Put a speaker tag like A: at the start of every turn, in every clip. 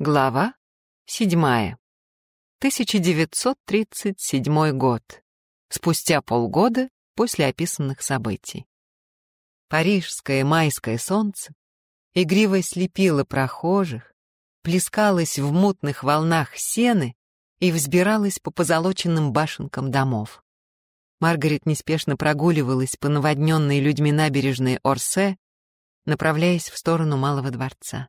A: Глава 7. 1937 год. Спустя полгода после описанных событий. Парижское майское солнце игриво слепило прохожих, плескалось в мутных волнах сены и взбиралось по позолоченным башенкам домов. Маргарет неспешно прогуливалась по наводненной людьми набережной Орсе, направляясь в сторону Малого дворца.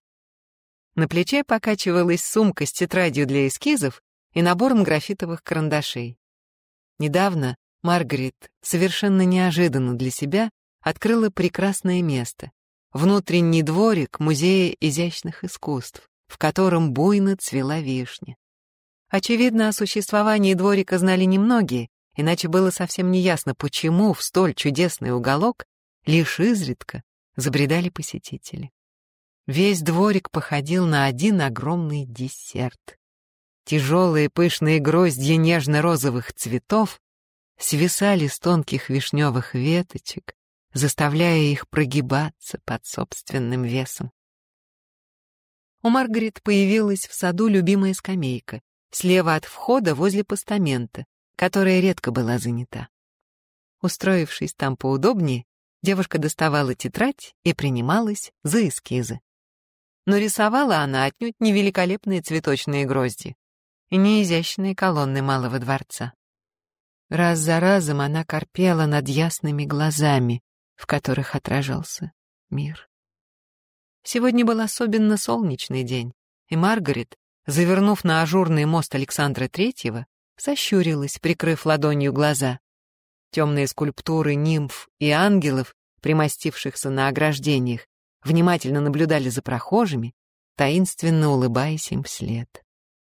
A: На плече покачивалась сумка с тетрадью для эскизов и набором графитовых карандашей. Недавно Маргарет, совершенно неожиданно для себя, открыла прекрасное место — внутренний дворик Музея изящных искусств, в котором буйно цвела вишня. Очевидно, о существовании дворика знали немногие, иначе было совсем неясно, почему в столь чудесный уголок лишь изредка забредали посетители. Весь дворик походил на один огромный десерт. Тяжелые пышные гроздья нежно-розовых цветов свисали с тонких вишневых веточек, заставляя их прогибаться под собственным весом. У Маргарет появилась в саду любимая скамейка, слева от входа возле постамента, которая редко была занята. Устроившись там поудобнее, девушка доставала тетрадь и принималась за эскизы но рисовала она отнюдь не великолепные цветочные грозди и не изящные колонны Малого дворца. Раз за разом она корпела над ясными глазами, в которых отражался мир. Сегодня был особенно солнечный день, и Маргарет, завернув на ажурный мост Александра Третьего, сощурилась, прикрыв ладонью глаза. Темные скульптуры нимф и ангелов, примостившихся на ограждениях, внимательно наблюдали за прохожими, таинственно улыбаясь им вслед.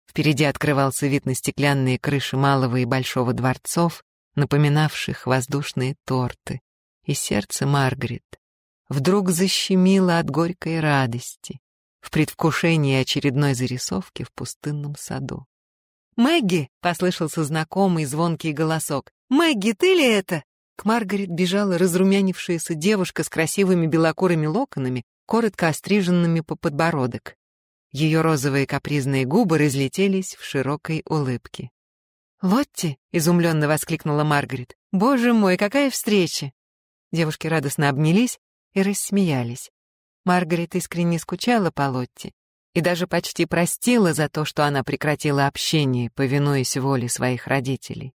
A: Впереди открывался вид на стеклянные крыши малого и большого дворцов, напоминавших воздушные торты, и сердце Маргарет вдруг защемило от горькой радости в предвкушении очередной зарисовки в пустынном саду. «Мэгги!» — послышался знакомый звонкий голосок. «Мэгги, ты ли это?» К Маргарет бежала разрумянившаяся девушка с красивыми белокурыми локонами, коротко остриженными по подбородок. Ее розовые капризные губы разлетелись в широкой улыбке. «Лотти!» — изумленно воскликнула Маргарет. «Боже мой, какая встреча!» Девушки радостно обнялись и рассмеялись. Маргарет искренне скучала по Лотти и даже почти простила за то, что она прекратила общение, повинуясь воле своих родителей.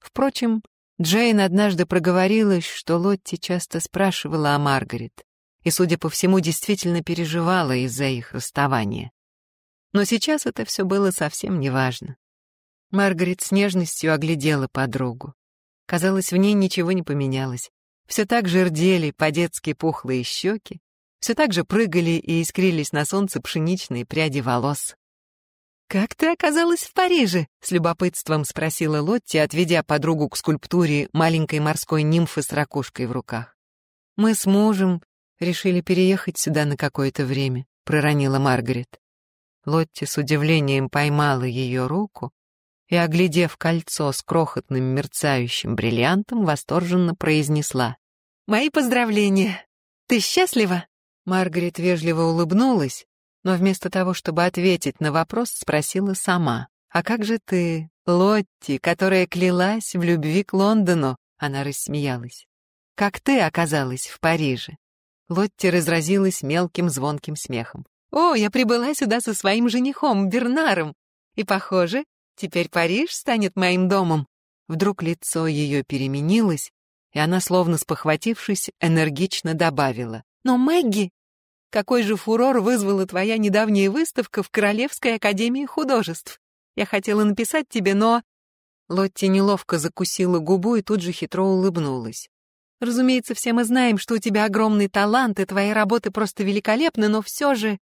A: Впрочем, Джейн однажды проговорилась, что Лотти часто спрашивала о Маргарет, и, судя по всему, действительно переживала из-за их расставания. Но сейчас это все было совсем неважно. Маргарет с нежностью оглядела подругу. Казалось, в ней ничего не поменялось. Все так же рдели по-детски пухлые щеки, все так же прыгали и искрились на солнце пшеничные пряди волос. «Как ты оказалась в Париже?» — с любопытством спросила Лотти, отведя подругу к скульптуре маленькой морской нимфы с ракушкой в руках. «Мы с мужем решили переехать сюда на какое-то время», — проронила Маргарет. Лотти с удивлением поймала ее руку и, оглядев кольцо с крохотным мерцающим бриллиантом, восторженно произнесла. «Мои поздравления! Ты счастлива?» Маргарет вежливо улыбнулась, но вместо того, чтобы ответить на вопрос, спросила сама. «А как же ты, Лотти, которая клялась в любви к Лондону?» Она рассмеялась. «Как ты оказалась в Париже?» Лотти разразилась мелким звонким смехом. «О, я прибыла сюда со своим женихом, Бернаром, и, похоже, теперь Париж станет моим домом». Вдруг лицо ее переменилось, и она, словно спохватившись, энергично добавила. «Но Мэгги какой же фурор вызвала твоя недавняя выставка в Королевской академии художеств? Я хотела написать тебе, но...» Лотти неловко закусила губу и тут же хитро улыбнулась. «Разумеется, все мы знаем, что у тебя огромный талант, и твои работы просто великолепны, но все же...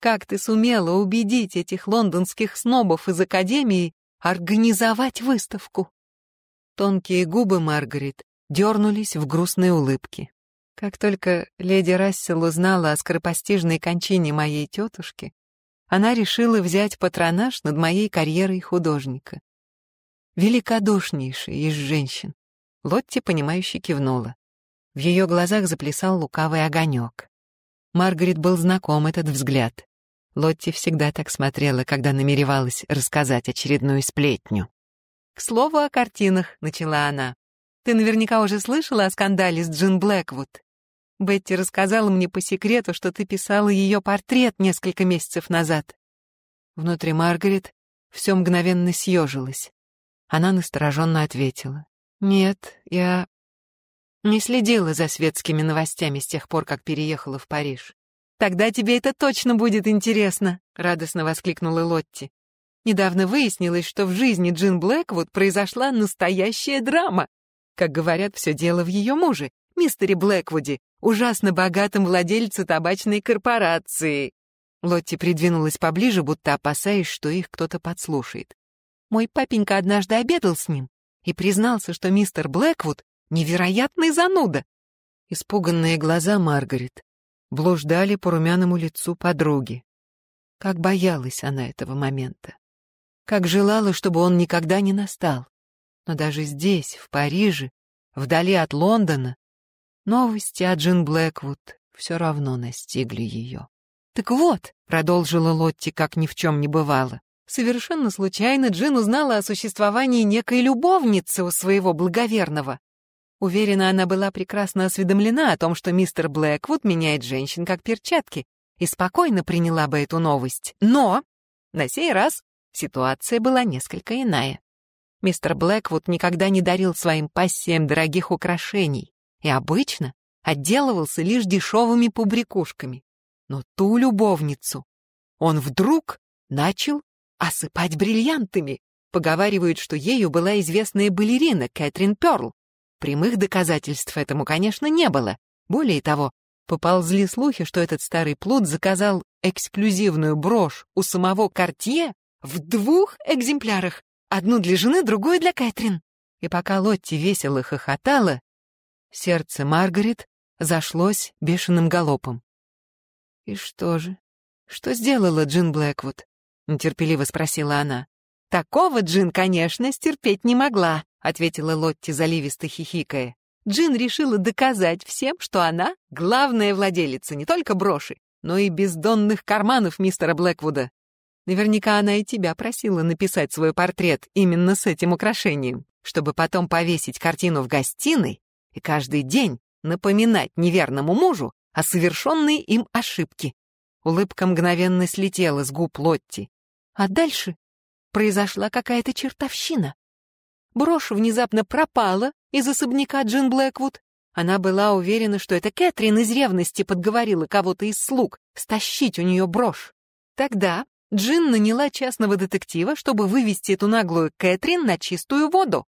A: Как ты сумела убедить этих лондонских снобов из Академии организовать выставку?» Тонкие губы Маргарет дернулись в грустной улыбке. Как только леди Рассел узнала о скоропостижной кончине моей тетушки, она решила взять патронаж над моей карьерой художника. Великодушнейшая из женщин. Лотти, понимающе кивнула. В ее глазах заплясал лукавый огонек. Маргарет был знаком этот взгляд. Лотти всегда так смотрела, когда намеревалась рассказать очередную сплетню. «К слову о картинах», — начала она. «Ты наверняка уже слышала о скандале с Джин Блэквуд. Бетти рассказала мне по секрету, что ты писала ее портрет несколько месяцев назад». Внутри Маргарет все мгновенно съежилось. Она настороженно ответила. «Нет, я не следила за светскими новостями с тех пор, как переехала в Париж. «Тогда тебе это точно будет интересно», — радостно воскликнула Лотти. Недавно выяснилось, что в жизни Джин Блэквуд произошла настоящая драма. Как говорят, все дело в ее муже, мистере Блэквуде, ужасно богатом владельце табачной корпорации. Лотти придвинулась поближе, будто опасаясь, что их кто-то подслушает. Мой папенька однажды обедал с ним и признался, что мистер Блэквуд — невероятный зануда. Испуганные глаза Маргарет блуждали по румяному лицу подруги. Как боялась она этого момента. Как желала, чтобы он никогда не настал. Но даже здесь, в Париже, вдали от Лондона, новости о Джин Блэквуд все равно настигли ее. «Так вот», — продолжила Лотти, как ни в чем не бывало, совершенно случайно Джин узнала о существовании некой любовницы у своего благоверного. Уверена, она была прекрасно осведомлена о том, что мистер Блэквуд меняет женщин как перчатки, и спокойно приняла бы эту новость. Но на сей раз ситуация была несколько иная. Мистер Блэквуд никогда не дарил своим пассиям дорогих украшений и обычно отделывался лишь дешевыми побрякушками. Но ту любовницу он вдруг начал осыпать бриллиантами. Поговаривают, что ею была известная балерина Кэтрин Пёрл. Прямых доказательств этому, конечно, не было. Более того, поползли слухи, что этот старый плут заказал эксклюзивную брошь у самого Кортье в двух экземплярах. Одну для жены, другую для Кэтрин. И пока Лотти весело хохотала, сердце Маргарет зашлось бешеным галопом. «И что же? Что сделала Джин Блэквуд?» — нетерпеливо спросила она. «Такого Джин, конечно, стерпеть не могла», — ответила Лотти, заливисто хихикая. Джин решила доказать всем, что она — главная владелица не только броши, но и бездонных карманов мистера Блэквуда. Наверняка она и тебя просила написать свой портрет именно с этим украшением, чтобы потом повесить картину в гостиной и каждый день напоминать неверному мужу о совершенной им ошибке. Улыбка мгновенно слетела с губ Лотти. А дальше произошла какая-то чертовщина. Брошь внезапно пропала из особняка Джин Блэквуд. Она была уверена, что это Кэтрин из ревности подговорила кого-то из слуг стащить у нее брошь. Тогда Джин наняла частного детектива, чтобы вывести эту наглую Кэтрин на чистую воду.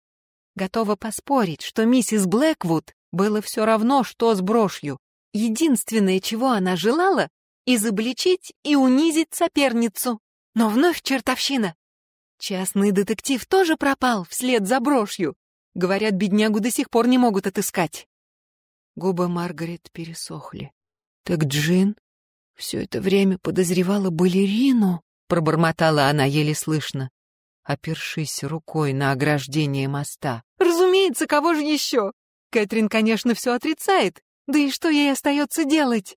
A: Готова поспорить, что миссис Блэквуд было все равно, что с брошью. Единственное, чего она желала, изобличить и унизить соперницу. Но вновь чертовщина. Частный детектив тоже пропал вслед за брошью. Говорят, беднягу до сих пор не могут отыскать. Губы Маргарет пересохли. Так Джин все это время подозревала балерину, пробормотала она еле слышно, опершись рукой на ограждение моста. Разумеется, кого же еще? Кэтрин, конечно, все отрицает. Да и что ей остается делать?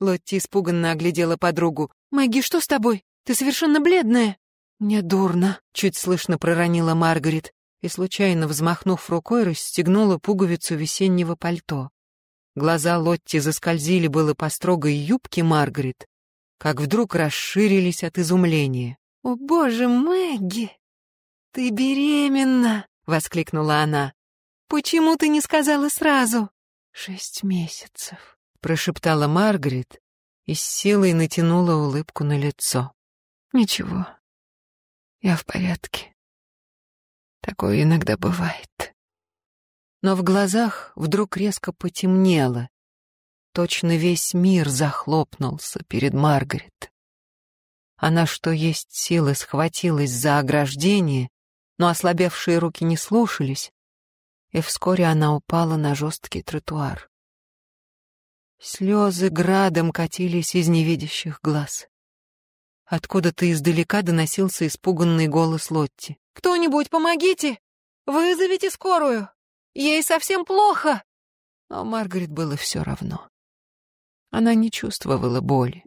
A: Лотти испуганно оглядела подругу. «Мэгги, что с тобой? Ты совершенно бледная». «Мне дурно», — чуть слышно проронила Маргарет и, случайно взмахнув рукой, расстегнула пуговицу весеннего пальто. Глаза Лотти заскользили было по строгой юбке Маргарет, как вдруг расширились от изумления. «О, боже, Мэгги! Ты беременна!» — воскликнула она. «Почему ты не сказала сразу?» «Шесть месяцев», прошептала Маргарет и с силой натянула улыбку на лицо. Ничего, я в порядке. Такое иногда бывает. Но в глазах вдруг резко потемнело. Точно весь мир захлопнулся перед Маргарет. Она, что есть силы, схватилась за ограждение, но ослабевшие руки не слушались, и вскоре она упала на жесткий тротуар. Слезы градом катились из невидящих глаз. Откуда-то издалека доносился испуганный голос Лотти. «Кто-нибудь, помогите! Вызовите скорую! Ей совсем плохо!» Но Маргарет было все равно. Она не чувствовала боли.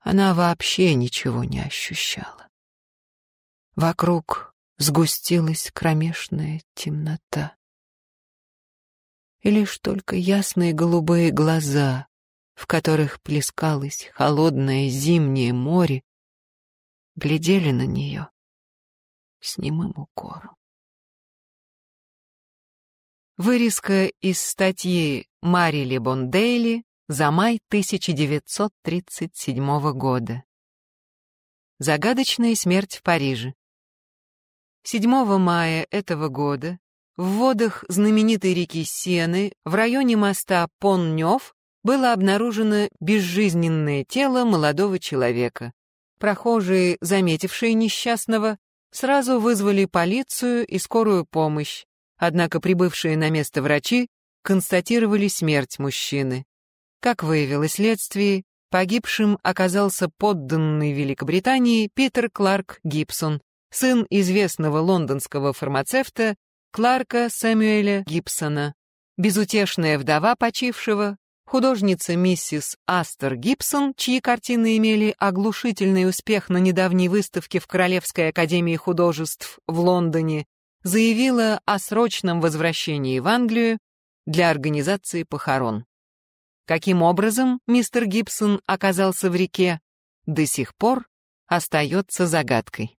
A: она вообще ничего не ощущала. Вокруг сгустилась кромешная темнота. И лишь только ясные голубые глаза, в которых плескалось холодное зимнее море, глядели на нее с немым укором. Вырезка из статьи Марили Бондейли за май 1937 года. Загадочная смерть в Париже. 7 мая этого года в водах знаменитой реки Сены в районе моста Поннёв было обнаружено безжизненное тело молодого человека. Прохожие, заметившие несчастного, сразу вызвали полицию и скорую помощь, однако прибывшие на место врачи констатировали смерть мужчины. Как выявилось следствие, погибшим оказался подданный Великобритании Питер Кларк Гибсон, сын известного лондонского фармацевта Кларка Сэмюэля Гибсона. Безутешная вдова почившего, художница миссис Астер Гибсон, чьи картины имели оглушительный успех на недавней выставке в Королевской академии художеств в Лондоне, заявила о срочном возвращении в Англию для организации похорон. Каким образом мистер Гибсон оказался в реке, до сих пор остается загадкой.